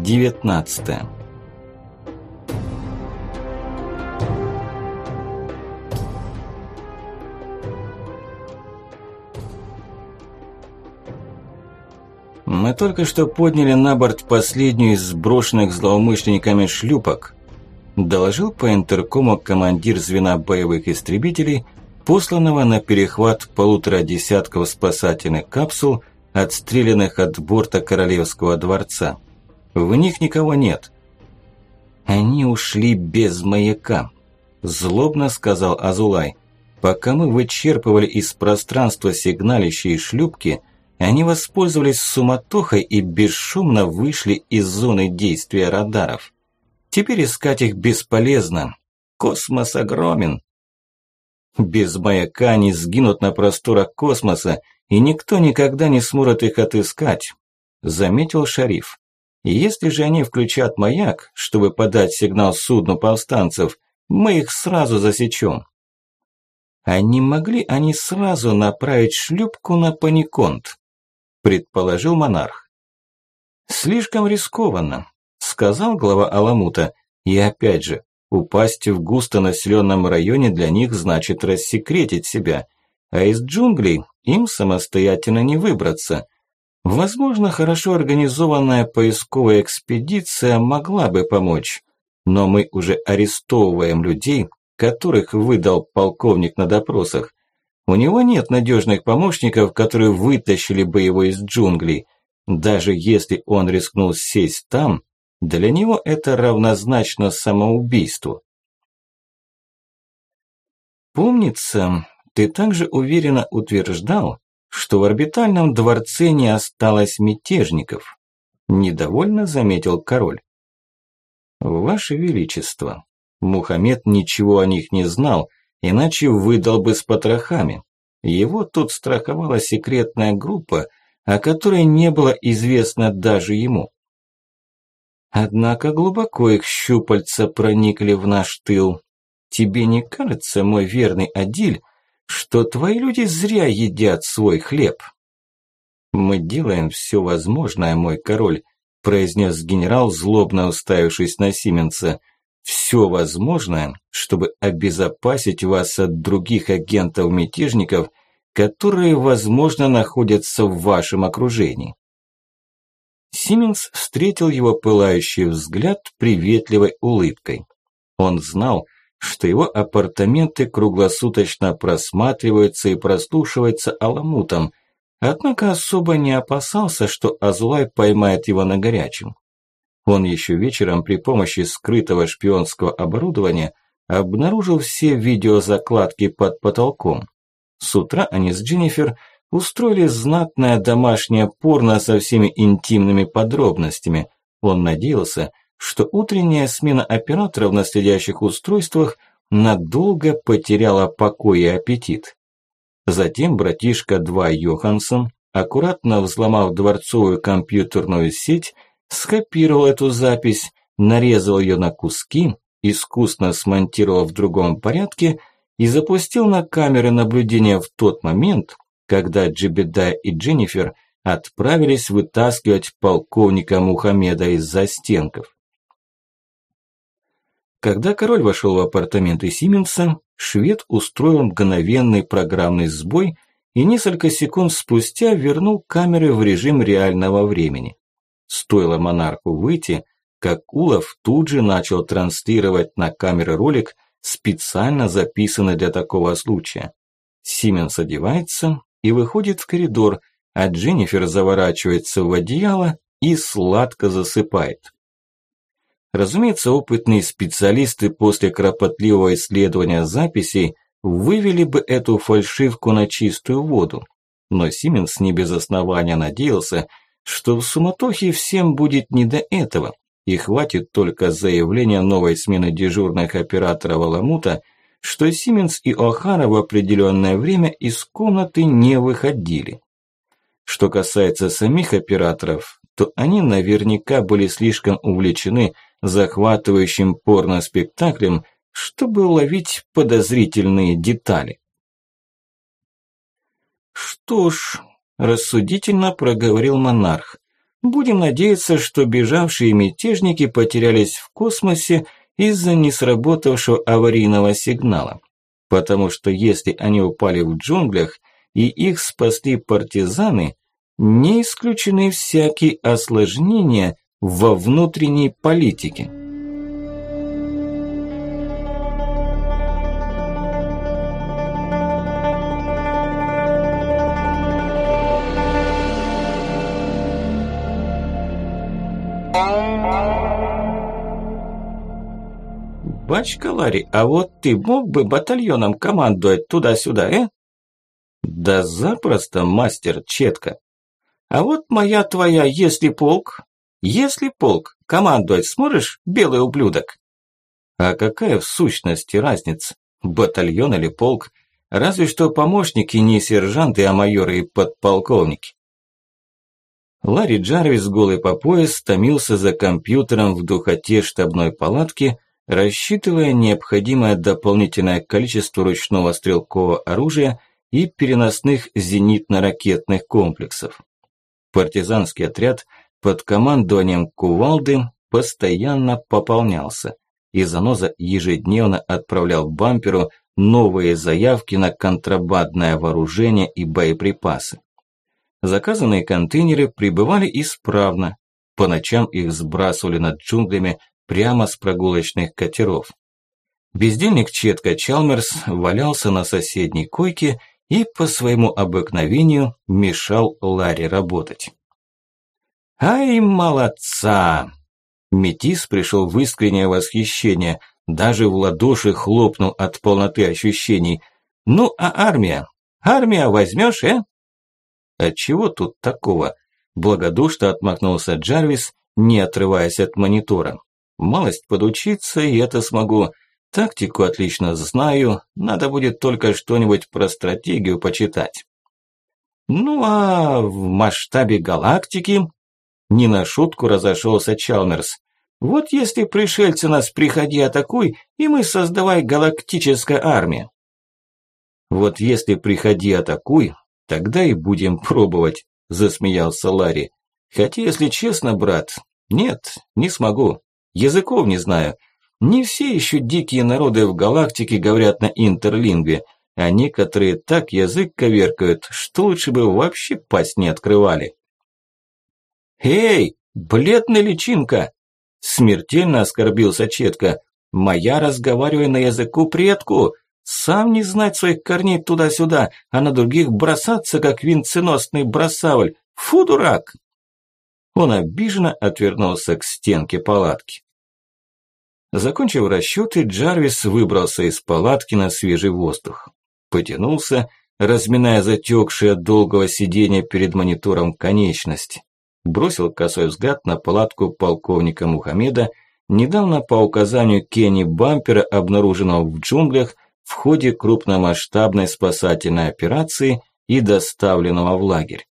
Глава 19 Мы только что подняли на борт последнюю из сброшенных злоумышленниками шлюпок, доложил по интеркому командир звена боевых истребителей, посланного на перехват полутора десятков спасательных капсул, отстрелянных от борта Королевского дворца. В них никого нет. Они ушли без маяка, злобно сказал Азулай. Пока мы вычерпывали из пространства сигналищие шлюпки, они воспользовались суматохой и бесшумно вышли из зоны действия радаров. Теперь искать их бесполезно. Космос огромен. Без маяка они сгинут на просторах космоса, и никто никогда не сможет их отыскать, заметил шариф. Если же они включат маяк, чтобы подать сигнал судну повстанцев, мы их сразу засечем. А не могли они сразу направить шлюпку на паниконт? Предположил монарх. Слишком рискованно, сказал глава Аламута. И опять же, упасть в густонаселенном районе для них значит рассекретить себя, а из джунглей им самостоятельно не выбраться. Возможно, хорошо организованная поисковая экспедиция могла бы помочь, но мы уже арестовываем людей, которых выдал полковник на допросах. У него нет надежных помощников, которые вытащили бы его из джунглей. Даже если он рискнул сесть там, для него это равнозначно самоубийству. Помнится, ты также уверенно утверждал, что в орбитальном дворце не осталось мятежников. Недовольно заметил король. Ваше Величество, Мухаммед ничего о них не знал, иначе выдал бы с потрохами. Его тут страховала секретная группа, о которой не было известно даже ему. Однако глубоко их щупальца проникли в наш тыл. Тебе не кажется, мой верный Адиль, что твои люди зря едят свой хлеб? Мы делаем все возможное, мой король, произнес генерал, злобно уставившись на Сименса. Все возможное, чтобы обезопасить вас от других агентов-мятежников, которые, возможно, находятся в вашем окружении. Сименс встретил его пылающий взгляд приветливой улыбкой. Он знал, что его апартаменты круглосуточно просматриваются и прослушиваются аламутом, однако особо не опасался, что Азулай поймает его на горячем. Он еще вечером при помощи скрытого шпионского оборудования обнаружил все видеозакладки под потолком. С утра они с Дженнифер устроили знатное домашнее порно со всеми интимными подробностями. Он надеялся, что утренняя смена операторов на следящих устройствах надолго потеряла покой и аппетит. Затем братишка 2 Йоханссон, аккуратно взломав дворцовую компьютерную сеть, скопировал эту запись, нарезал ее на куски, искусно смонтировал в другом порядке и запустил на камеры наблюдения в тот момент, когда Джебеда и Дженнифер отправились вытаскивать полковника Мухаммеда из застенков. Когда король вошел в апартаменты Сименса, швед устроил мгновенный программный сбой и несколько секунд спустя вернул камеры в режим реального времени. Стоило монарху выйти, как Улов тут же начал транслировать на камеры ролик, специально записанный для такого случая. Сименс одевается и выходит в коридор, а Дженнифер заворачивается в одеяло и сладко засыпает. Разумеется, опытные специалисты после кропотливого исследования записей вывели бы эту фальшивку на чистую воду. Но Сименс не без основания надеялся, что в суматохе всем будет не до этого, и хватит только заявления новой смены дежурных операторов Аламута, что Сименс и О'Хара в определенное время из комнаты не выходили. Что касается самих операторов, то они наверняка были слишком увлечены захватывающим порно-спектаклем, чтобы ловить подозрительные детали. Что ж, рассудительно проговорил монарх, Будем надеяться, что бежавшие мятежники потерялись в космосе из-за несработавшего аварийного сигнала. Потому что если они упали в джунглях и их спасли партизаны, не исключены всякие осложнения во внутренней политике. «Бачка Ларри, а вот ты мог бы батальоном командовать туда-сюда, э?» «Да запросто, мастер Четко. А вот моя твоя, если полк, если полк, командовать сможешь, белый ублюдок?» «А какая в сущности разница, батальон или полк? Разве что помощники не сержанты, а майоры и подполковники». Ларри Джарвис, голый по пояс, томился за компьютером в духоте штабной палатки, рассчитывая необходимое дополнительное количество ручного стрелкового оружия и переносных зенитно-ракетных комплексов. Партизанский отряд под командованием Кувалды постоянно пополнялся, и Заноза ежедневно отправлял бамперу новые заявки на контрабандное вооружение и боеприпасы. Заказанные контейнеры прибывали исправно, по ночам их сбрасывали над джунглями прямо с прогулочных катеров. Бездельник Четка Чалмерс валялся на соседней койке и по своему обыкновению мешал Ларе работать. «Ай, молодца!» Метис пришел в искреннее восхищение, даже в ладоши хлопнул от полноты ощущений. «Ну, а армия? Армия возьмешь, э?» «Отчего тут такого?» Благодушно отмахнулся Джарвис, не отрываясь от монитора. Малость подучиться, и это смогу. Тактику отлично знаю, надо будет только что-нибудь про стратегию почитать. Ну а в масштабе галактики не на шутку разошелся Чалмерс. Вот если пришельцы нас приходи атакуй, и мы создавай галактическая армия. Вот если приходи атакуй, тогда и будем пробовать, засмеялся Ларри. Хотя, если честно, брат, нет, не смогу. Языков не знаю. Не все еще дикие народы в галактике говорят на интерлингве, а некоторые так язык коверкают, что лучше бы вообще пасть не открывали. «Эй, бледная личинка!» Смертельно оскорбился Четко. «Моя разговаривая на языку предку, сам не знать своих корней туда-сюда, а на других бросаться, как винценосный бросавль. Фу, дурак!» Он обиженно отвернулся к стенке палатки. Закончив расчеты, Джарвис выбрался из палатки на свежий воздух. Потянулся, разминая затекшие от долгого сидения перед монитором конечности. Бросил косой взгляд на палатку полковника Мухаммеда, недавно по указанию Кенни Бампера, обнаруженного в джунглях в ходе крупномасштабной спасательной операции и доставленного в лагерь.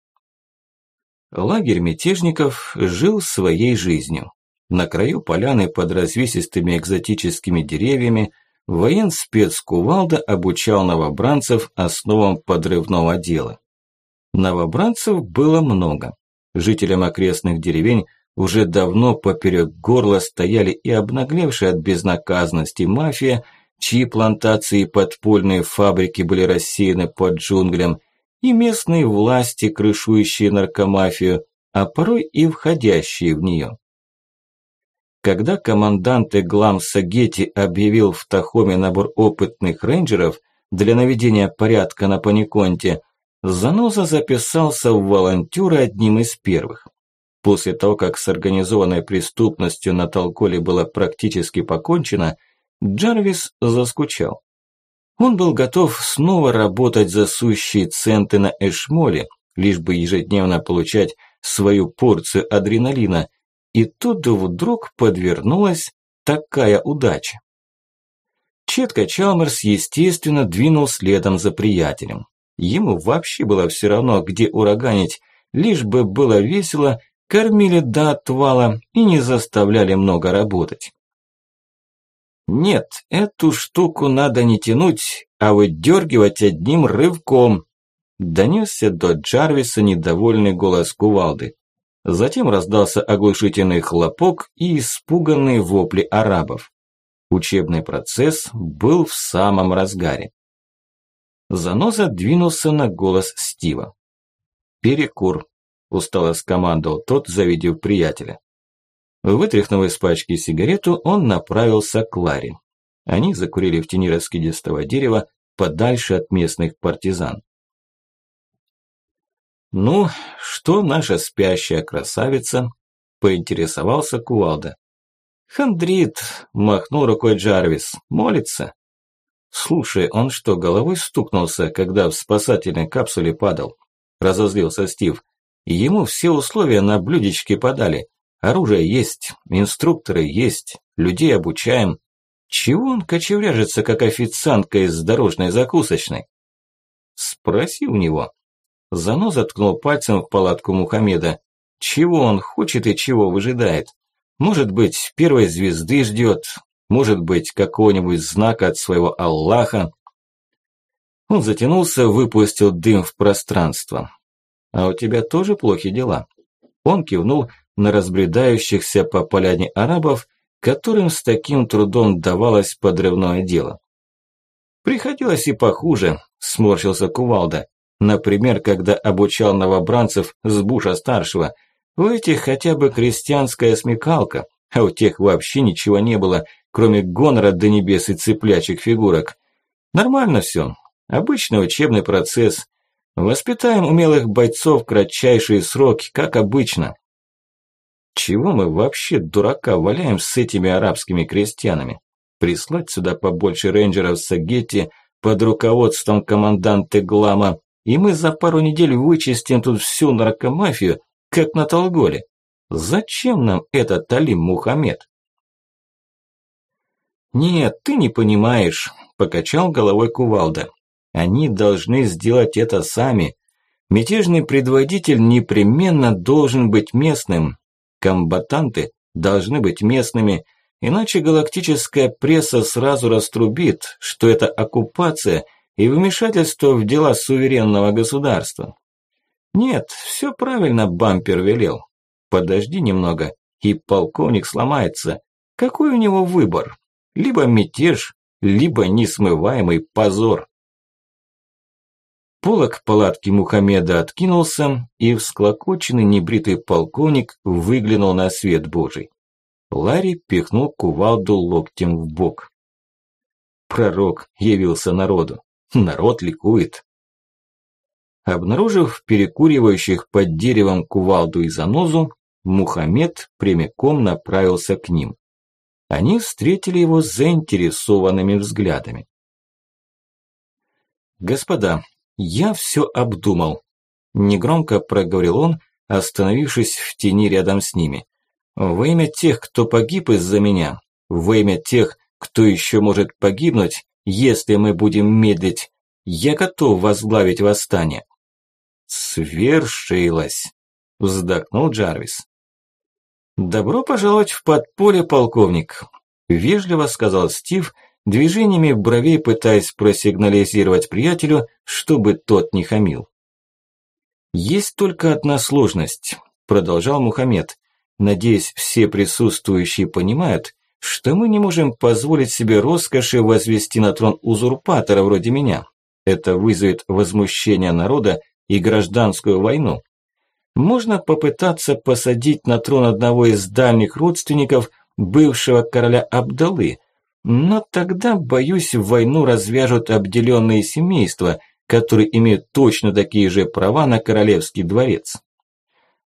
Лагерь мятежников жил своей жизнью. На краю поляны под развесистыми экзотическими деревьями военспец Кувалда обучал новобранцев основам подрывного дела. Новобранцев было много. Жителям окрестных деревень уже давно поперек горла стояли и обнаглевшие от безнаказанности мафия, чьи плантации и подпольные фабрики были рассеяны под джунглям, и местные власти, крышующие наркомафию, а порой и входящие в нее. Когда командант Эглам Сагети объявил в Тахоме набор опытных рейнджеров для наведения порядка на Паниконте, Заноза записался в волонтеры одним из первых. После того, как с организованной преступностью на Толколе было практически покончено, Джарвис заскучал. Он был готов снова работать за сущие центы на Эшмоле, лишь бы ежедневно получать свою порцию адреналина. И тут вдруг подвернулась такая удача. Четко Чалмерс, естественно, двинул следом за приятелем. Ему вообще было все равно, где ураганить, лишь бы было весело, кормили до отвала и не заставляли много работать. Нет, эту штуку надо не тянуть, а выдергивать одним рывком. Донесся до Джарвиса недовольный голос кувалды. Затем раздался оглушительный хлопок и испуганные вопли арабов. Учебный процесс был в самом разгаре. Заноза двинулся на голос Стива. «Перекур», – устало скомандовал тот, завидев приятеля. Вытряхнув из пачки сигарету, он направился к Ларе. Они закурили в тени раскидистого дерева подальше от местных партизан. «Ну, что наша спящая красавица?» – поинтересовался Кувалда. «Хандрит», – махнул рукой Джарвис, – «молится». «Слушай, он что, головой стукнулся, когда в спасательной капсуле падал?» – разозлился Стив. «Ему все условия на блюдечке подали. Оружие есть, инструкторы есть, людей обучаем. Чего он кочевряжется, как официантка из дорожной закусочной?» «Спроси у него», Зано заткнул пальцем в палатку Мухаммеда. Чего он хочет и чего выжидает? Может быть, первой звезды ждет, может быть, какого-нибудь знака от своего Аллаха. Он затянулся, выпустил дым в пространство. «А у тебя тоже плохи дела?» Он кивнул на разбредающихся по поляне арабов, которым с таким трудом давалось подрывное дело. «Приходилось и похуже», – сморщился Кувалда. Например, когда обучал новобранцев с Буша-старшего. У этих хотя бы крестьянская смекалка, а у тех вообще ничего не было, кроме гонора до небес и цыплячьих фигурок. Нормально все. Обычный учебный процесс. Воспитаем умелых бойцов в кратчайшие сроки, как обычно. Чего мы вообще дурака валяем с этими арабскими крестьянами? Прислать сюда побольше рейнджеров Сагетти под руководством команданта Глама, и мы за пару недель вычистим тут всю наркомафию, как на Толголе. Зачем нам этот Алим Мухаммед? Нет, ты не понимаешь, покачал головой Кувалда. Они должны сделать это сами. Мятежный предводитель непременно должен быть местным. Комбатанты должны быть местными, иначе галактическая пресса сразу раструбит, что это оккупация – и вмешательство в дела суверенного государства. Нет, все правильно бампер велел. Подожди немного, и полковник сломается. Какой у него выбор? Либо мятеж, либо несмываемый позор. Полок палатки Мухаммеда откинулся, и всклокоченный небритый полковник выглянул на свет божий. Ларри пихнул кувалду локтем в бок. Пророк явился народу. Народ ликует. Обнаружив перекуривающих под деревом кувалду и занозу, Мухаммед прямиком направился к ним. Они встретили его заинтересованными взглядами. «Господа, я все обдумал», – негромко проговорил он, остановившись в тени рядом с ними. «Во имя тех, кто погиб из-за меня, во имя тех, кто еще может погибнуть, если мы будем медлить, я готов возглавить восстание. Свершилось, вздохнул Джарвис. Добро пожаловать в подполье, полковник, вежливо сказал Стив, движениями бровей пытаясь просигнализировать приятелю, чтобы тот не хамил. Есть только одна сложность, продолжал Мухаммед. Надеюсь, все присутствующие понимают, что мы не можем позволить себе роскоши возвести на трон узурпатора вроде меня. Это вызовет возмущение народа и гражданскую войну. Можно попытаться посадить на трон одного из дальних родственников бывшего короля Абдалы, но тогда, боюсь, войну развяжут обделенные семейства, которые имеют точно такие же права на королевский дворец.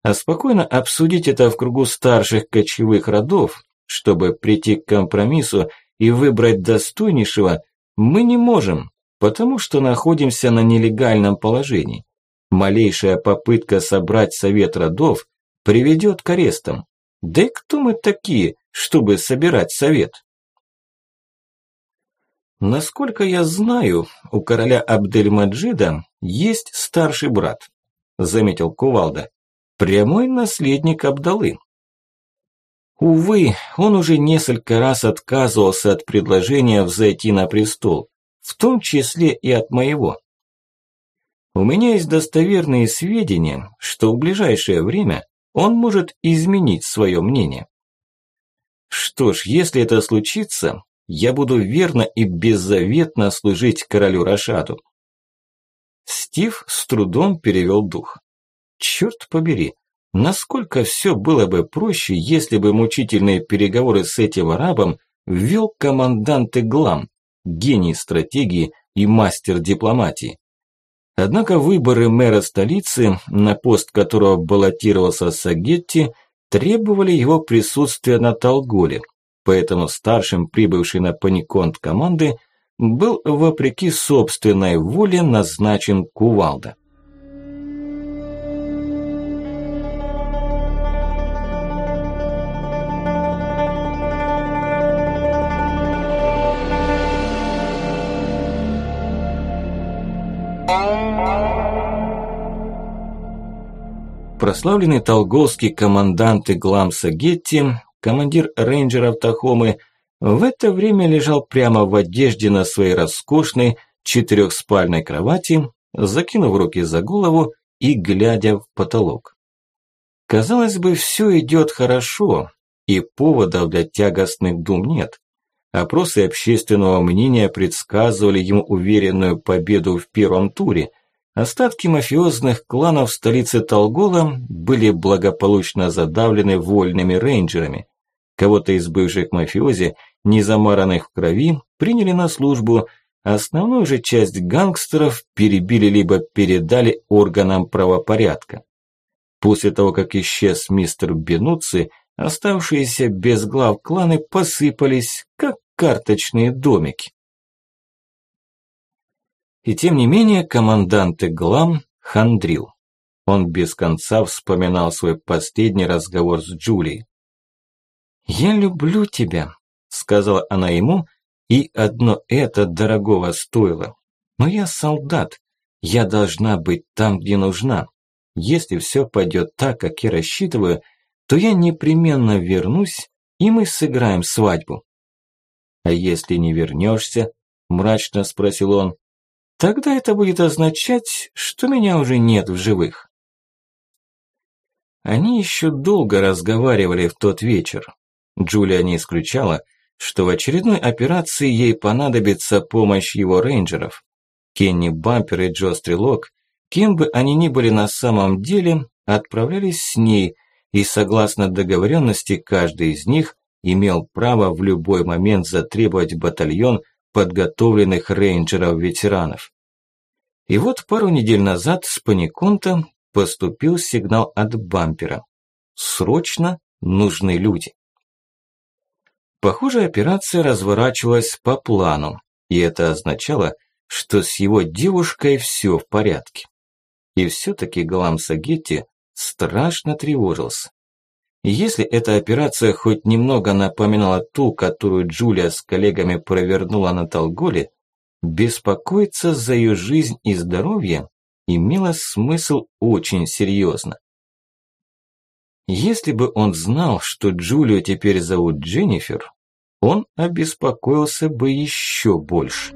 А спокойно обсудить это в кругу старших кочевых родов, чтобы прийти к компромиссу и выбрать достойнейшего, мы не можем, потому что находимся на нелегальном положении. Малейшая попытка собрать совет родов приведет к арестам. Да и кто мы такие, чтобы собирать совет? Насколько я знаю, у короля Абдельмаджида есть старший брат, заметил Кувалда, прямой наследник Абдалы. Увы, он уже несколько раз отказывался от предложения взойти на престол, в том числе и от моего. У меня есть достоверные сведения, что в ближайшее время он может изменить свое мнение. Что ж, если это случится, я буду верно и беззаветно служить королю Рашаду. Стив с трудом перевел дух. Черт побери, насколько все было бы проще, если бы мучительные переговоры с этим арабом вел командант Иглам, гений стратегии и мастер дипломатии. Однако выборы мэра столицы, на пост которого баллотировался Сагетти, требовали его присутствия на Талголе, поэтому старшим прибывший на паниконт команды был, вопреки собственной воле, назначен Кувалда. Прославленный толголский командант Игламса Гетти, командир рейнджеров Тахомы, в это время лежал прямо в одежде на своей роскошной четырехспальной кровати, закинув руки за голову и глядя в потолок. Казалось бы, все идет хорошо, и поводов для тягостных дум нет. Опросы общественного мнения предсказывали ему уверенную победу в первом туре, Остатки мафиозных кланов столицы Толгола были благополучно задавлены вольными рейнджерами. Кого-то из бывших мафиози, не замаранных в крови, приняли на службу, основную же часть гангстеров перебили либо передали органам правопорядка. После того, как исчез мистер Бенуци, оставшиеся без глав кланы посыпались, как карточные домики. И тем не менее командант Глам хандрил. Он без конца вспоминал свой последний разговор с Джулией. «Я люблю тебя», – сказала она ему, и одно это дорогого стоило. «Но я солдат, я должна быть там, где нужна. Если все пойдет так, как я рассчитываю, то я непременно вернусь, и мы сыграем свадьбу». «А если не вернешься?» – мрачно спросил он. Тогда это будет означать, что меня уже нет в живых. Они еще долго разговаривали в тот вечер. Джулия не исключала, что в очередной операции ей понадобится помощь его рейнджеров. Кенни Бампер и Джо Стрелок, кем бы они ни были на самом деле, отправлялись с ней, и согласно договоренности каждый из них имел право в любой момент затребовать батальон подготовленных рейнджеров-ветеранов. И вот пару недель назад с Паниконта поступил сигнал от бампера. Срочно нужны люди. Похоже, операция разворачивалась по плану, и это означало, что с его девушкой все в порядке. И все-таки Галам Сагетти страшно тревожился. Если эта операция хоть немного напоминала ту, которую Джулия с коллегами провернула на Толголе, беспокоиться за ее жизнь и здоровье имело смысл очень серьезно. Если бы он знал, что Джулию теперь зовут Дженнифер, он обеспокоился бы еще больше.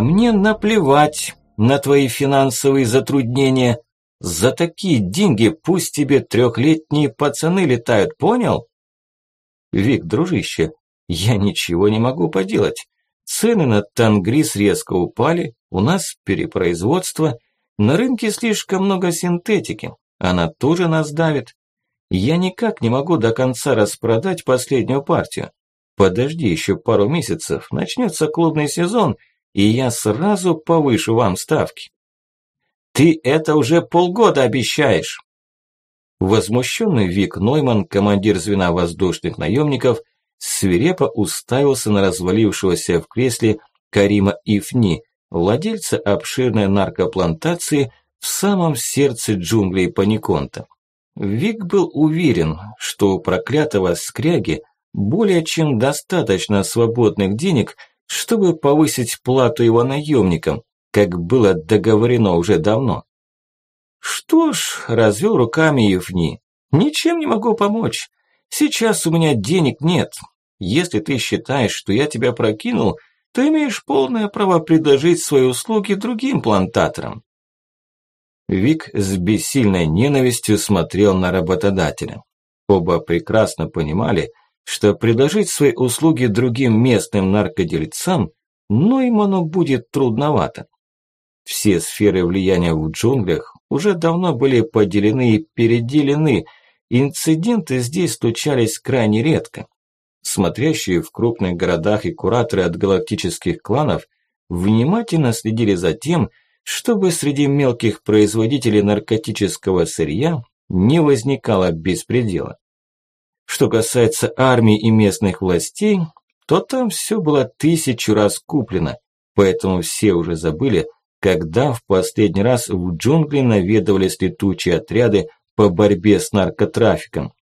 Мне наплевать на твои финансовые затруднения. За такие деньги пусть тебе трехлетние пацаны летают, понял? Вик, дружище, я ничего не могу поделать. Цены на тангрис резко упали, у нас перепроизводство, на рынке слишком много синтетики, она тоже нас давит. Я никак не могу до конца распродать последнюю партию. Подожди еще пару месяцев, начнется клубный сезон – и я сразу повышу вам ставки. Ты это уже полгода обещаешь. Возмущенный Вик Нойман, командир звена воздушных наемников, свирепо уставился на развалившегося в кресле Карима Ифни, владельца обширной наркоплантации в самом сердце джунглей Паниконта. Вик был уверен, что у проклятого скряги более чем достаточно свободных денег – чтобы повысить плату его наемникам, как было договорено уже давно. Что ж, развел руками Евни. Ничем не могу помочь. Сейчас у меня денег нет. Если ты считаешь, что я тебя прокинул, то имеешь полное право предложить свои услуги другим плантаторам. Вик с бессильной ненавистью смотрел на работодателя. Оба прекрасно понимали, что предложить свои услуги другим местным наркодельцам Нойману будет трудновато. Все сферы влияния в джунглях уже давно были поделены и переделены, инциденты здесь случались крайне редко. Смотрящие в крупных городах и кураторы от галактических кланов внимательно следили за тем, чтобы среди мелких производителей наркотического сырья не возникало беспредела. Что касается армии и местных властей, то там все было тысячу раз куплено, поэтому все уже забыли, когда в последний раз в джунгли наведывались летучие отряды по борьбе с наркотрафиком.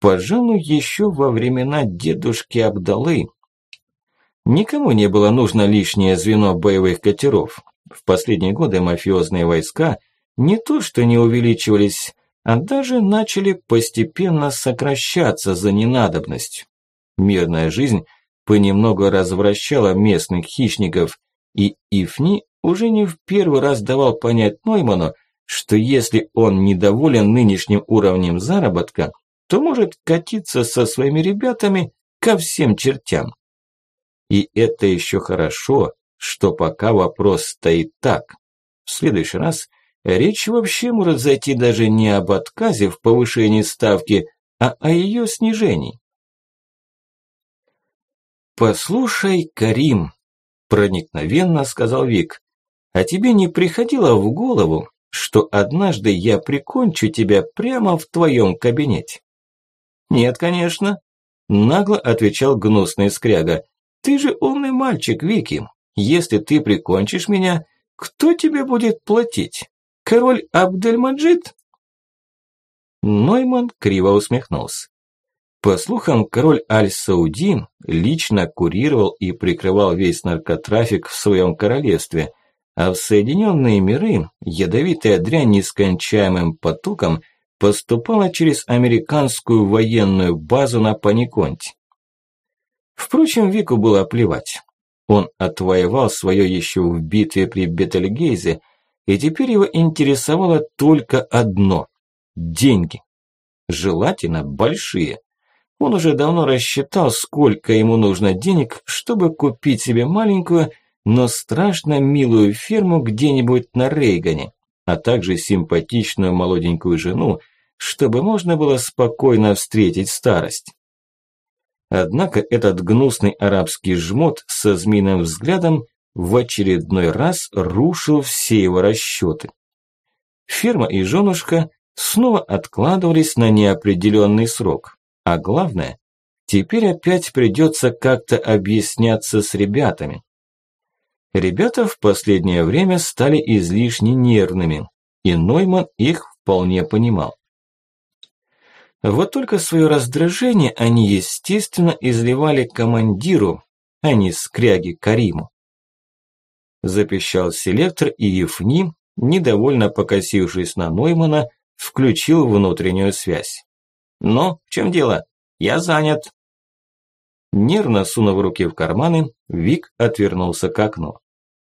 Пожалуй, еще во времена дедушки Абдалы. Никому не было нужно лишнее звено боевых катеров. В последние годы мафиозные войска не то что не увеличивались, а даже начали постепенно сокращаться за ненадобность. Мирная жизнь понемногу развращала местных хищников, и Ифни уже не в первый раз давал понять Нойману, что если он недоволен нынешним уровнем заработка, то может катиться со своими ребятами ко всем чертям. И это еще хорошо, что пока вопрос стоит так. В следующий раз речь вообще может зайти даже не об отказе в повышении ставки, а о ее снижении. «Послушай, Карим», – проникновенно сказал Вик, – «а тебе не приходило в голову, что однажды я прикончу тебя прямо в твоем кабинете?» «Нет, конечно», – нагло отвечал гнусный скряга. «Ты же умный мальчик, Вики. Если ты прикончишь меня, кто тебе будет платить? Король Абдельмаджид?» Нойман криво усмехнулся. По слухам, король Аль-Сауди лично курировал и прикрывал весь наркотрафик в своем королевстве, а в Соединенные миры ядовитая дрянь нескончаемым потоком – поступала через американскую военную базу на Паниконте. Впрочем, Вику было плевать. Он отвоевал свое еще в битве при Бетельгейзе, и теперь его интересовало только одно – деньги. Желательно большие. Он уже давно рассчитал, сколько ему нужно денег, чтобы купить себе маленькую, но страшно милую ферму где-нибудь на Рейгане, а также симпатичную молоденькую жену, чтобы можно было спокойно встретить старость. Однако этот гнусный арабский жмот со змеиным взглядом в очередной раз рушил все его расчеты. Ферма и женушка снова откладывались на неопределенный срок. А главное, теперь опять придется как-то объясняться с ребятами. Ребята в последнее время стали излишне нервными, и Нойман их вполне понимал. Вот только свое раздражение они, естественно, изливали командиру, а не скряги Кариму. Запищал селектор, и Евни, недовольно покосившись на Ноймана, включил внутреннюю связь. «Ну, в чем дело? Я занят». Нервно сунув руки в карманы, Вик отвернулся к окну.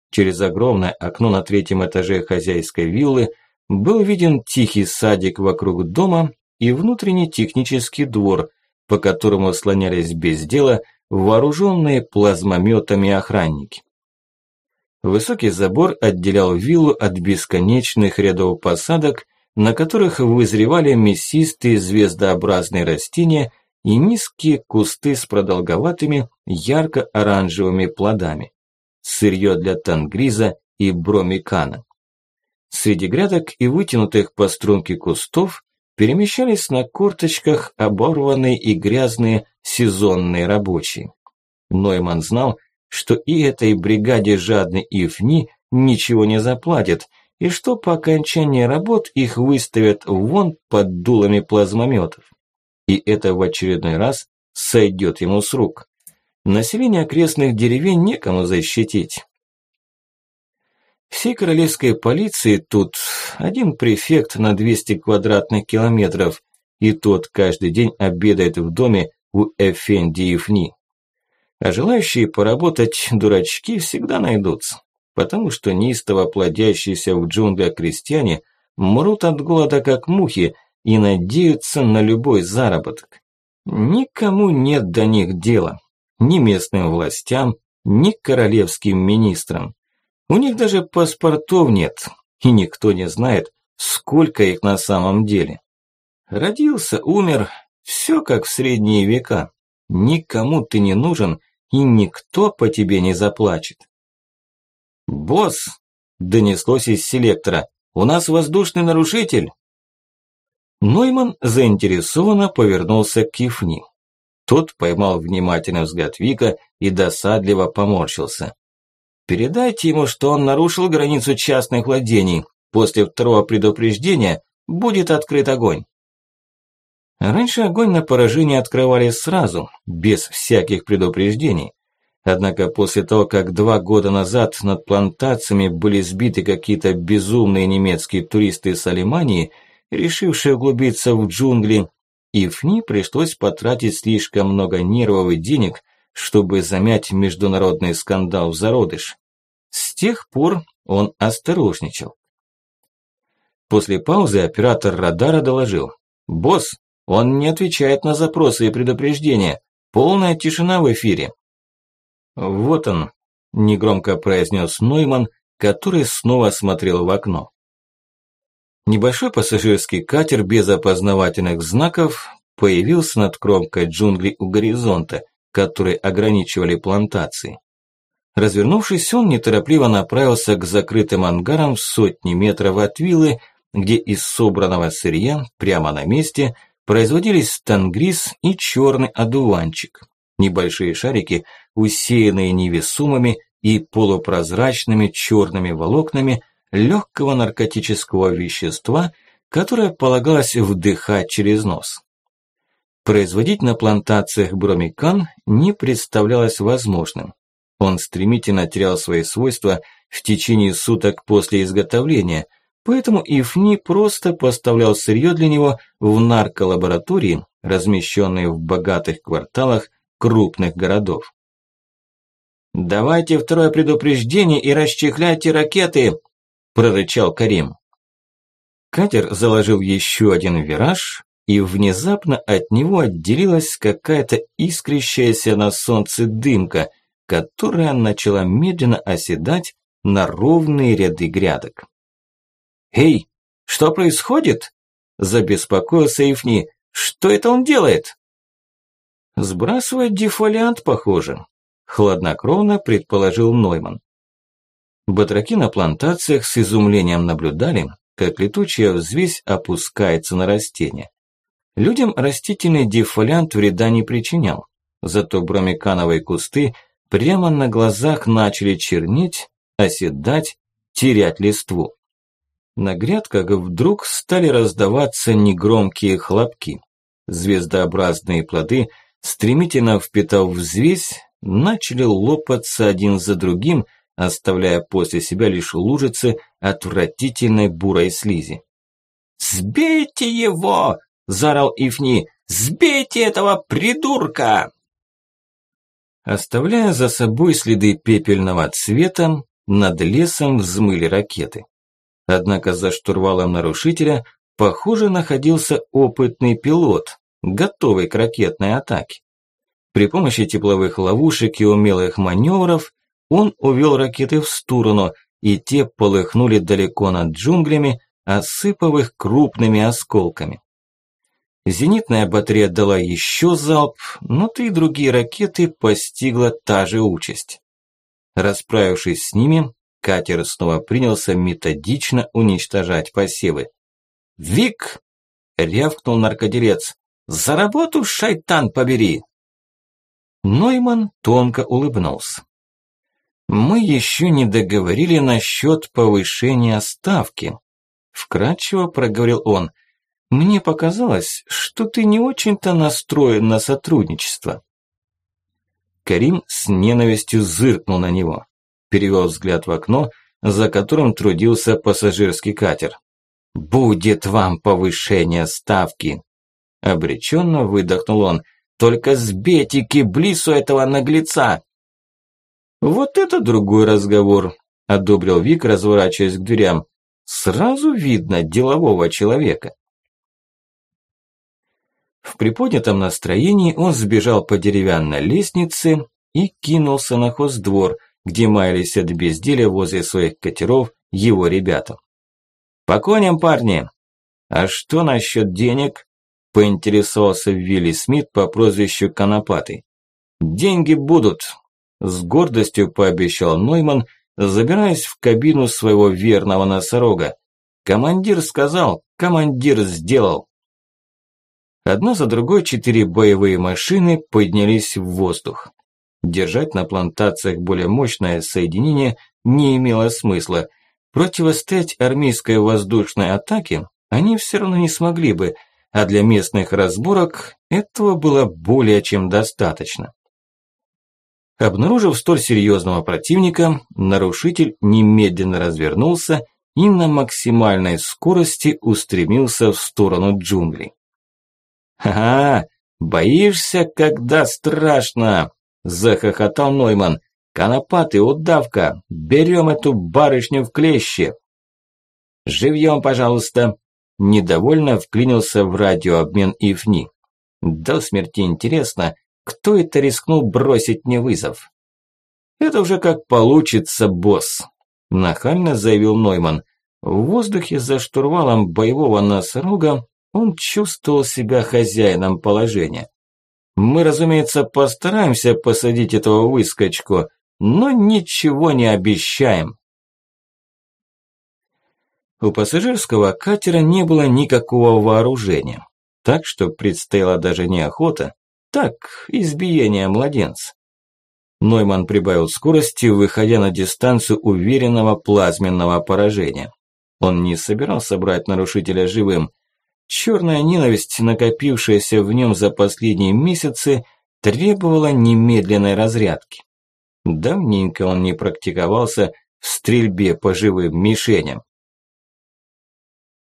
Через огромное окно на третьем этаже хозяйской виллы был виден тихий садик вокруг дома и внутренний технический двор, по которому слонялись без дела вооруженные плазмометами охранники. Высокий забор отделял виллу от бесконечных рядов посадок, на которых вызревали мясистые звездообразные растения и низкие кусты с продолговатыми ярко-оранжевыми плодами. Сырье для тангриза и бромикана. Среди грядок и вытянутых по струнке кустов перемещались на курточках оборванные и грязные сезонные рабочие. Нойман знал, что и этой бригаде жадный Ифни ничего не заплатят, и что по окончании работ их выставят вон под дулами плазмометов. И это в очередной раз сойдет ему с рук. Население окрестных деревень некому защитить. Всей королевской полиции тут один префект на 200 квадратных километров, и тот каждый день обедает в доме у Эфенди Ифни. А желающие поработать дурачки всегда найдутся, потому что неистово плодящиеся в джунглях крестьяне мрут от голода как мухи и надеются на любой заработок. Никому нет до них дела, ни местным властям, ни королевским министрам. У них даже паспортов нет, и никто не знает, сколько их на самом деле. Родился, умер, все как в средние века. Никому ты не нужен, и никто по тебе не заплачет. «Босс!» – донеслось из селектора. «У нас воздушный нарушитель!» Нойман заинтересованно повернулся к Кифни. Тот поймал внимательный взгляд Вика и досадливо поморщился. «Передайте ему, что он нарушил границу частных владений. После второго предупреждения будет открыт огонь». Раньше огонь на поражение открывали сразу, без всяких предупреждений. Однако после того, как два года назад над плантациями были сбиты какие-то безумные немецкие туристы из Алимании, решившие углубиться в джунгли, Ифни пришлось потратить слишком много нервов и денег, чтобы замять международный скандал в зародыш. С тех пор он осторожничал. После паузы оператор радара доложил. «Босс, он не отвечает на запросы и предупреждения. Полная тишина в эфире». «Вот он», – негромко произнес Нойман, который снова смотрел в окно. Небольшой пассажирский катер без опознавательных знаков появился над кромкой джунглей у горизонта, которые ограничивали плантации. Развернувшись, он неторопливо направился к закрытым ангарам в сотни метров от виллы, где из собранного сырья прямо на месте производились стангрис и черный одуванчик. Небольшие шарики, усеянные невесомыми и полупрозрачными черными волокнами легкого наркотического вещества, которое полагалось вдыхать через нос. Производить на плантациях бромикан не представлялось возможным. Он стремительно терял свои свойства в течение суток после изготовления, поэтому ИФНИ просто поставлял сырье для него в нарколаборатории, размещенные в богатых кварталах крупных городов. «Давайте второе предупреждение и расчехляйте ракеты!» – прорычал Карим. Катер заложил еще один вираж, и внезапно от него отделилась какая-то искрящаяся на солнце дымка, которая начала медленно оседать на ровные ряды грядок. «Эй, что происходит?» – забеспокоился Ифни. «Что это он делает?» Сбрасывает дефолиант, похоже, хладнокровно предположил Нойман. Батраки на плантациях с изумлением наблюдали, как летучая взвесь опускается на растения. Людям растительный дефолиант вреда не причинял, зато бромикановые кусты прямо на глазах начали чернеть, оседать, терять листву. На грядках вдруг стали раздаваться негромкие хлопки. Звездообразные плоды – стремительно впитав взвесь, начали лопаться один за другим, оставляя после себя лишь лужицы отвратительной бурой слизи. «Сбейте его!» – заорал Ифни. «Сбейте этого придурка!» Оставляя за собой следы пепельного цвета, над лесом взмыли ракеты. Однако за штурвалом нарушителя, похоже, находился опытный пилот, готовый к ракетной атаке. При помощи тепловых ловушек и умелых маневров он увел ракеты в сторону, и те полыхнули далеко над джунглями, осыпав их крупными осколками. Зенитная батарея дала еще залп, но три другие ракеты постигла та же участь. Расправившись с ними, катер снова принялся методично уничтожать посевы. «Вик!» – рявкнул наркоделец. «За работу, шайтан побери!» Нойман тонко улыбнулся. «Мы еще не договорили насчет повышения ставки», – вкратчиво проговорил он. «Мне показалось, что ты не очень-то настроен на сотрудничество». Карим с ненавистью зыркнул на него, перевел взгляд в окно, за которым трудился пассажирский катер. «Будет вам повышение ставки!» Обреченно выдохнул он. «Только сбейте киблису этого наглеца!» «Вот это другой разговор», – одобрил Вик, разворачиваясь к дверям. «Сразу видно делового человека». В приподнятом настроении он сбежал по деревянной лестнице и кинулся на хоздвор, где маялись от безделия возле своих катеров его ребята. «По коням, парни! А что насчет денег?» – поинтересовался Вилли Смит по прозвищу Конопатый. «Деньги будут, с гордостью пообещал Нойман, забираясь в кабину своего верного носорога. Командир сказал, командир сделал. Одна за другой четыре боевые машины поднялись в воздух. Держать на плантациях более мощное соединение не имело смысла. Противостоять армейской воздушной атаке они все равно не смогли бы, а для местных разборок этого было более чем достаточно. Обнаружив столь серьезного противника, нарушитель немедленно развернулся и на максимальной скорости устремился в сторону джунглей. «Ха-ха! Боишься, когда страшно!» – захохотал Нойман. «Конопатый, удавка! Берем эту барышню в клещи!» «Живьем, пожалуйста!» – недовольно вклинился в радиообмен Ифни. «До смерти интересно, кто это рискнул бросить мне вызов? Это уже как получится, босс, нахально заявил Нойман. В воздухе за штурвалом боевого носорога он чувствовал себя хозяином положения. Мы, разумеется, постараемся посадить этого выскочку, но ничего не обещаем. У пассажирского катера не было никакого вооружения, так что предстояла даже не охота, так, избиение младенца. Нойман прибавил скорости, выходя на дистанцию уверенного плазменного поражения. Он не собирался брать нарушителя живым. Черная ненависть, накопившаяся в нем за последние месяцы, требовала немедленной разрядки. Давненько он не практиковался в стрельбе по живым мишеням.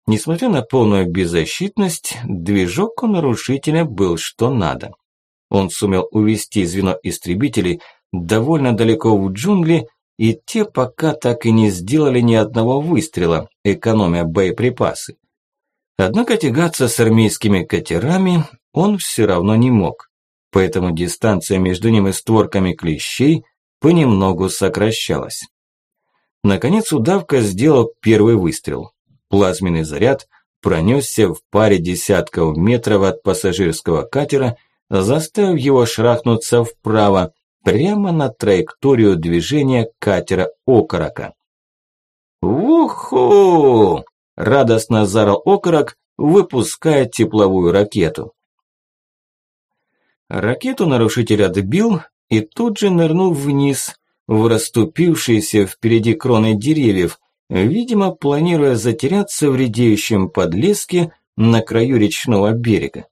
Несмотря на полную беззащитность, движок у нарушителя был что надо. Он сумел увести звено истребителей довольно далеко в джунгли, и те пока так и не сделали ни одного выстрела, экономя боеприпасы. Однако тягаться с армейскими катерами он все равно не мог, поэтому дистанция между ним и створками клещей понемногу сокращалась. Наконец удавка сделал первый выстрел. Плазменный заряд пронесся в паре десятков метров от пассажирского катера заставив его шрахнуться вправо, прямо на траекторию движения катера Окорока. «Уху!» – радостно заорал Окорок, выпуская тепловую ракету. Ракету нарушитель отбил и тут же нырнул вниз, в расступившиеся впереди кроны деревьев, видимо, планируя затеряться в редеющем подлеске на краю речного берега.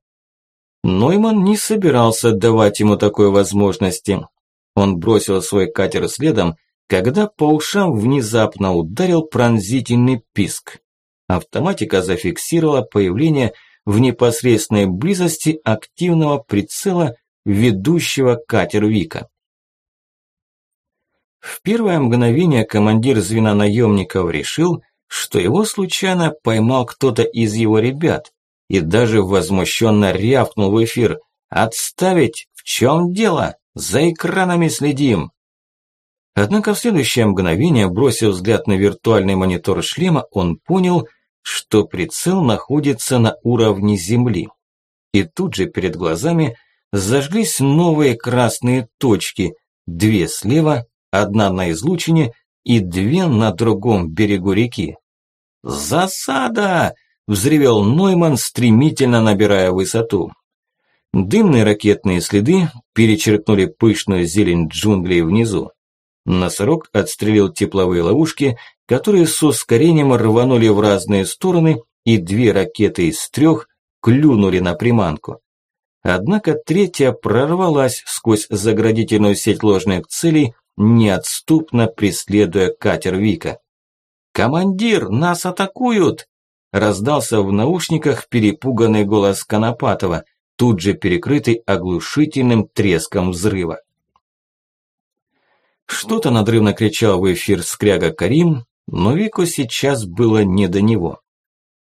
Нойман не собирался давать ему такой возможности. Он бросил свой катер следом, когда по ушам внезапно ударил пронзительный писк. Автоматика зафиксировала появление в непосредственной близости активного прицела ведущего катер Вика. В первое мгновение командир звена наемников решил, что его случайно поймал кто-то из его ребят, и даже возмущенно рявкнул в эфир. «Отставить! В чем дело? За экранами следим!» Однако в следующее мгновение, бросив взгляд на виртуальный монитор шлема, он понял, что прицел находится на уровне земли. И тут же перед глазами зажглись новые красные точки, две слева, одна на излучине и две на другом берегу реки. «Засада!» взревел Нойман, стремительно набирая высоту. Дымные ракетные следы перечеркнули пышную зелень джунглей внизу. Носорог отстрелил тепловые ловушки, которые с ускорением рванули в разные стороны, и две ракеты из трех клюнули на приманку. Однако третья прорвалась сквозь заградительную сеть ложных целей, неотступно преследуя катер Вика. «Командир, нас атакуют!» Раздался в наушниках перепуганный голос Конопатова, тут же перекрытый оглушительным треском взрыва. Что-то надрывно кричал в эфир скряга Карим, но Вику сейчас было не до него.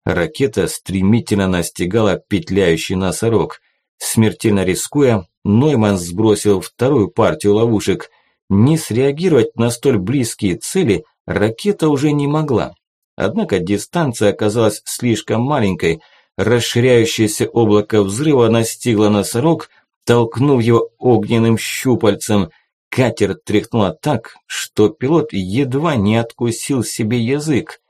Ракета стремительно настигала петляющий носорог. Смертельно рискуя, Нойман сбросил вторую партию ловушек. Не среагировать на столь близкие цели ракета уже не могла. Однако дистанция оказалась слишком маленькой. Расширяющееся облако взрыва настигло носорог, толкнув его огненным щупальцем. Катер тряхнуло так, что пилот едва не откусил себе язык.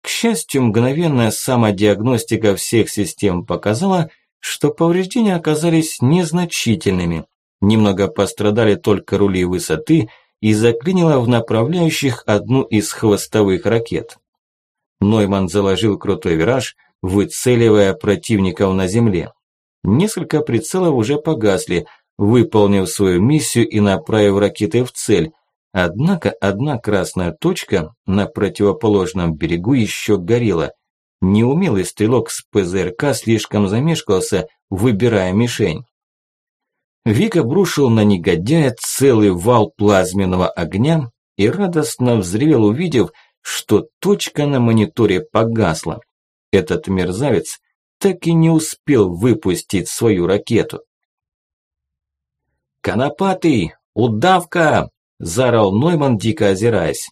К счастью, мгновенная самодиагностика всех систем показала, что повреждения оказались незначительными. Немного пострадали только рули высоты и заклинило в направляющих одну из хвостовых ракет. Нойман заложил крутой вираж, выцеливая противников на земле. Несколько прицелов уже погасли, выполнив свою миссию и направив ракеты в цель, Однако одна красная точка на противоположном берегу еще горела. Неумелый стрелок с ПЗРК слишком замешкался, выбирая мишень. Вик обрушил на негодяя целый вал плазменного огня и радостно взревел, увидев, что точка на мониторе погасла. Этот мерзавец так и не успел выпустить свою ракету. «Конопатый! Удавка!» заорал Нойман, дико озираясь.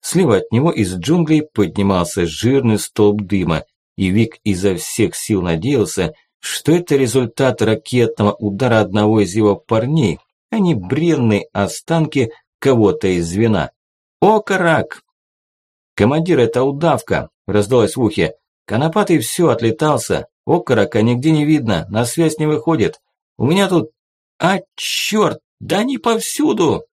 Слева от него из джунглей поднимался жирный столб дыма, и Вик изо всех сил надеялся, что это результат ракетного удара одного из его парней, а не бренные останки кого-то из звена. «О, карак!» «Командир, это удавка!» – раздалось в ухе. «Конопатый все, отлетался. Окорока нигде не видно, на связь не выходит. У меня тут... А, черт, да не повсюду!»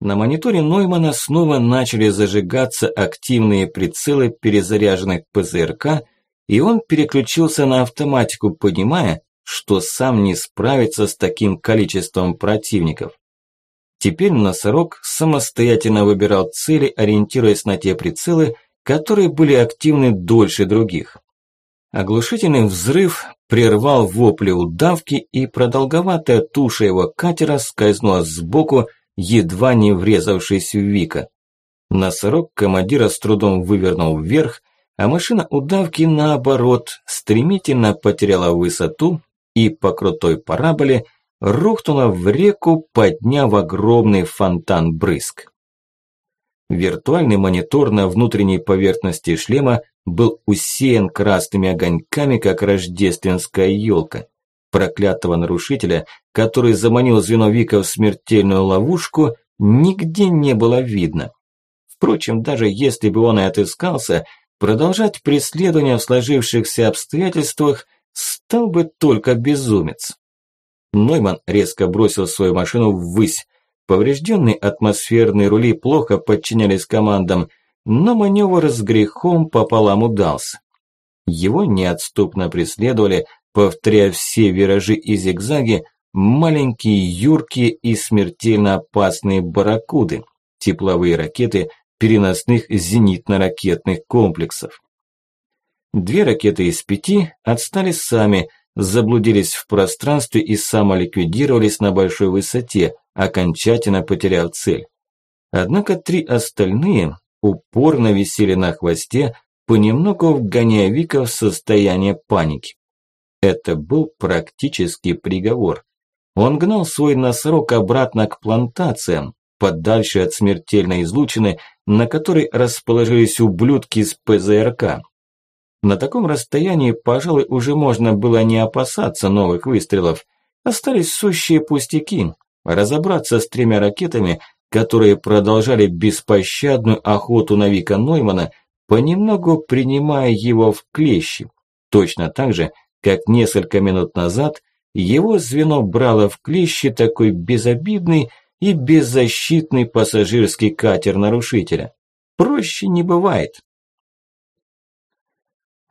На мониторе Ноймана снова начали зажигаться активные прицелы перезаряженных ПЗРК, и он переключился на автоматику, понимая, что сам не справится с таким количеством противников. Теперь носорог самостоятельно выбирал цели, ориентируясь на те прицелы, которые были активны дольше других. Оглушительный взрыв прервал вопли удавки, и продолговатая туша его катера скользнула сбоку, едва не врезавшись в Вика. Носорог командира с трудом вывернул вверх, а машина удавки, наоборот, стремительно потеряла высоту и по крутой параболе рухнула в реку, подняв огромный фонтан брызг. Виртуальный монитор на внутренней поверхности шлема был усеян красными огоньками, как рождественская елка проклятого нарушителя, который заманил звено Вика в смертельную ловушку, нигде не было видно. Впрочем, даже если бы он и отыскался, продолжать преследование в сложившихся обстоятельствах стал бы только безумец. Нойман резко бросил свою машину ввысь. Поврежденные атмосферные рули плохо подчинялись командам, но маневр с грехом пополам удался. Его неотступно преследовали, повторяя все виражи и зигзаги, маленькие, юркие и смертельно опасные барракуды, тепловые ракеты переносных зенитно-ракетных комплексов. Две ракеты из пяти отстали сами, заблудились в пространстве и самоликвидировались на большой высоте, окончательно потеряв цель. Однако три остальные упорно висели на хвосте, понемногу вгоняя Вика в состояние паники. Это был практически приговор. Он гнал свой носорог обратно к плантациям, подальше от смертельной излучины, на которой расположились ублюдки с ПЗРК. На таком расстоянии, пожалуй, уже можно было не опасаться новых выстрелов. Остались сущие пустяки. Разобраться с тремя ракетами, которые продолжали беспощадную охоту на Вика Ноймана, понемногу принимая его в клещи. Точно так же, как несколько минут назад его звено брало в клещи такой безобидный и беззащитный пассажирский катер нарушителя. Проще не бывает.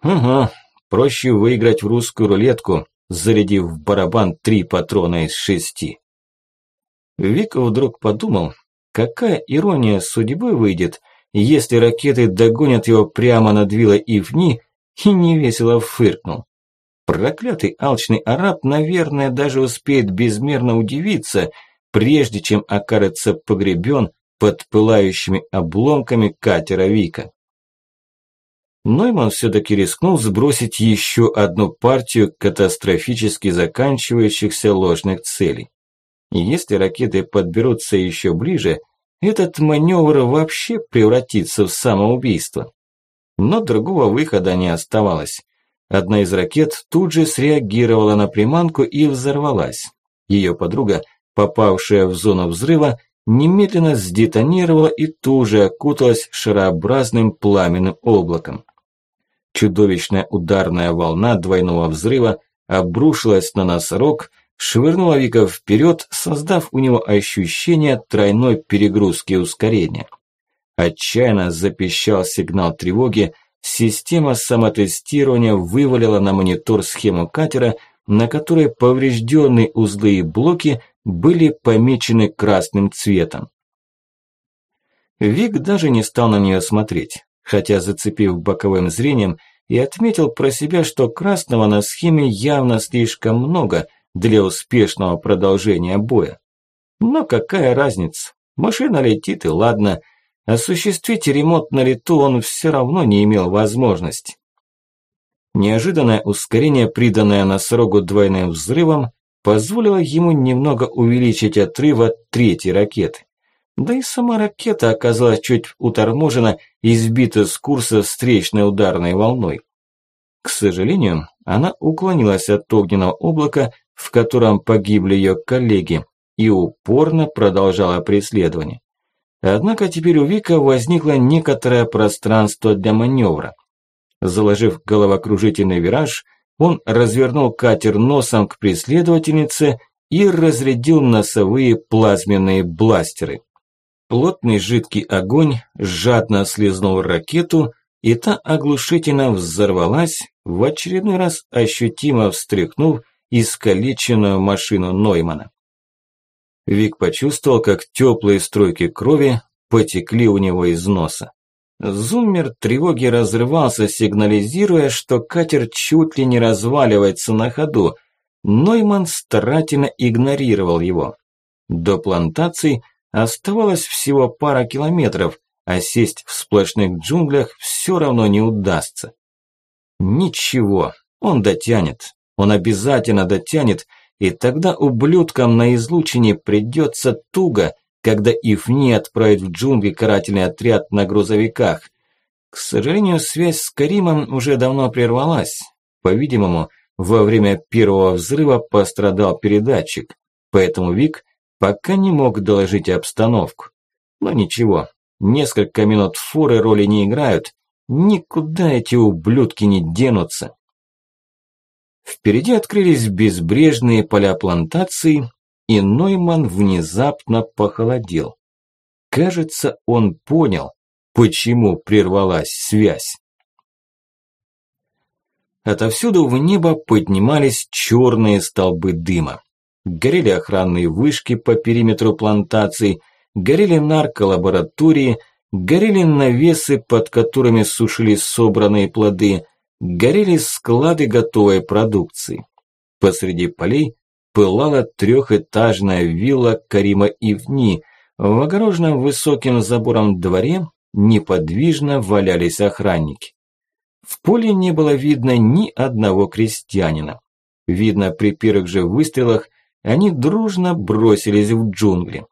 Угу, проще выиграть в русскую рулетку, зарядив в барабан три патрона из шести. Вик вдруг подумал, какая ирония судьбы выйдет, если ракеты догонят его прямо над виллой Ивни, и невесело фыркнул. Проклятый алчный араб, наверное, даже успеет безмерно удивиться, прежде чем окажется погребен под пылающими обломками катера Вика. Нойман все-таки рискнул сбросить еще одну партию катастрофически заканчивающихся ложных целей. И если ракеты подберутся еще ближе, этот маневр вообще превратится в самоубийство. Но другого выхода не оставалось. Одна из ракет тут же среагировала на приманку и взорвалась. Ее подруга, попавшая в зону взрыва, немедленно сдетонировала и тут же окуталась шарообразным пламенным облаком. Чудовищная ударная волна двойного взрыва обрушилась на носорог, швырнула Вика вперед, создав у него ощущение тройной перегрузки ускорения. Отчаянно запищал сигнал тревоги, система самотестирования вывалила на монитор схему катера, на которой поврежденные узлы и блоки были помечены красным цветом. Вик даже не стал на нее смотреть, хотя зацепив боковым зрением и отметил про себя, что красного на схеме явно слишком много для успешного продолжения боя. Но какая разница? Машина летит и ладно – Осуществить ремонт на лету он все равно не имел возможности. Неожиданное ускорение, приданное носорогу двойным взрывом, позволило ему немного увеличить отрыв от третьей ракеты. Да и сама ракета оказалась чуть уторможена и сбита с курса встречной ударной волной. К сожалению, она уклонилась от огненного облака, в котором погибли ее коллеги, и упорно продолжала преследование. Однако теперь у Вика возникло некоторое пространство для маневра. Заложив головокружительный вираж, он развернул катер носом к преследовательнице и разрядил носовые плазменные бластеры. Плотный жидкий огонь жадно слезнул ракету, и та оглушительно взорвалась, в очередной раз ощутимо встряхнув искалеченную машину Ноймана. Вик почувствовал, как теплые струйки крови потекли у него из носа. Зуммер тревоги разрывался, сигнализируя, что катер чуть ли не разваливается на ходу. Нойман старательно игнорировал его. До плантаций оставалось всего пара километров, а сесть в сплошных джунглях все равно не удастся. Ничего, он дотянет. Он обязательно дотянет, и тогда ублюдкам на излучине придется туго, когда Ифни отправит в джунгли карательный отряд на грузовиках. К сожалению, связь с Каримом уже давно прервалась. По-видимому, во время первого взрыва пострадал передатчик, поэтому Вик пока не мог доложить обстановку. Но ничего, несколько минут форы роли не играют, никуда эти ублюдки не денутся. Впереди открылись безбрежные поля плантаций, и Нойман внезапно похолодел. Кажется, он понял, почему прервалась связь. Отовсюду в небо поднимались черные столбы дыма. Горели охранные вышки по периметру плантаций, горели нарколаборатории, горели навесы, под которыми сушились собранные плоды – горели склады готовой продукции. Посреди полей пылала трехэтажная вилла Карима Ивни. В огороженном высоким забором дворе неподвижно валялись охранники. В поле не было видно ни одного крестьянина. Видно, при первых же выстрелах они дружно бросились в джунгли.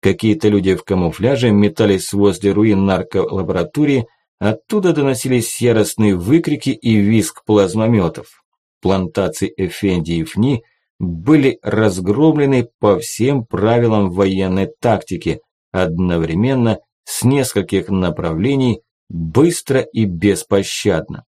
Какие-то люди в камуфляже метались возле руин нарколаборатории, Оттуда доносились яростные выкрики и визг плазмометов. Плантации Эфенди и Фни были разгромлены по всем правилам военной тактики, одновременно с нескольких направлений, быстро и беспощадно.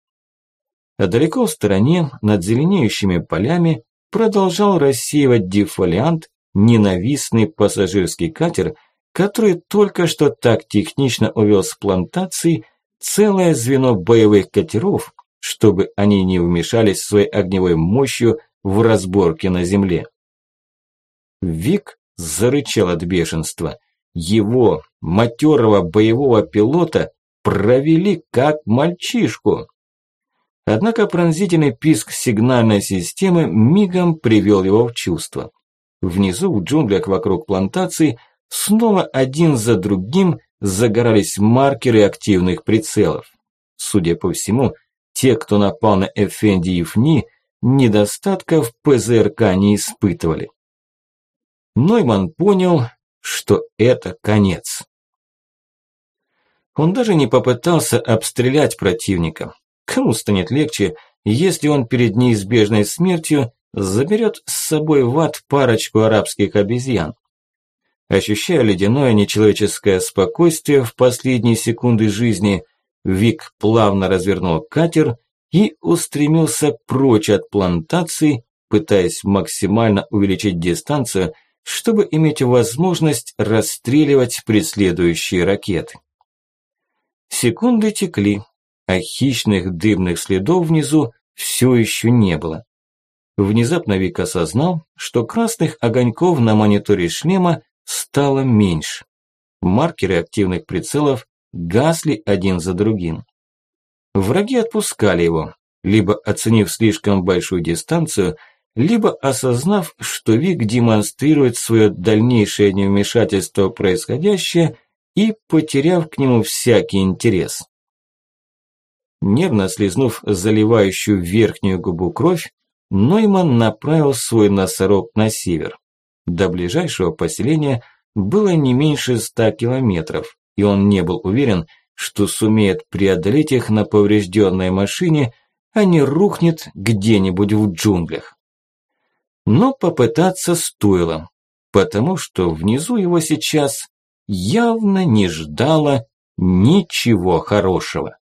А далеко в стороне, над зеленеющими полями, продолжал рассеивать дефолиант ненавистный пассажирский катер, который только что так технично увел с плантации целое звено боевых катеров, чтобы они не вмешались своей огневой мощью в разборки на земле. Вик зарычал от бешенства. Его, матерого боевого пилота провели как мальчишку. Однако пронзительный писк сигнальной системы мигом привел его в чувство. Внизу, в джунглях вокруг плантации, снова один за другим загорались маркеры активных прицелов. Судя по всему, те, кто напал на Эфенди Евни, недостатков ПЗРК не испытывали. Нойман понял, что это конец. Он даже не попытался обстрелять противника. Кому станет легче, если он перед неизбежной смертью заберет с собой в ад парочку арабских обезьян? Ощущая ледяное нечеловеческое спокойствие в последние секунды жизни, Вик плавно развернул катер и устремился прочь от плантации, пытаясь максимально увеличить дистанцию, чтобы иметь возможность расстреливать преследующие ракеты. Секунды текли, а хищных дымных следов внизу все еще не было. Внезапно Вик осознал, что красных огоньков на мониторе шлема стало меньше. Маркеры активных прицелов гасли один за другим. Враги отпускали его, либо оценив слишком большую дистанцию, либо осознав, что Вик демонстрирует свое дальнейшее невмешательство в происходящее и потеряв к нему всякий интерес. Нервно слезнув заливающую верхнюю губу кровь, Нойман направил свой носорог на север. До ближайшего поселения было не меньше ста километров, и он не был уверен, что сумеет преодолеть их на поврежденной машине, а не рухнет где-нибудь в джунглях. Но попытаться стоило, потому что внизу его сейчас явно не ждало ничего хорошего.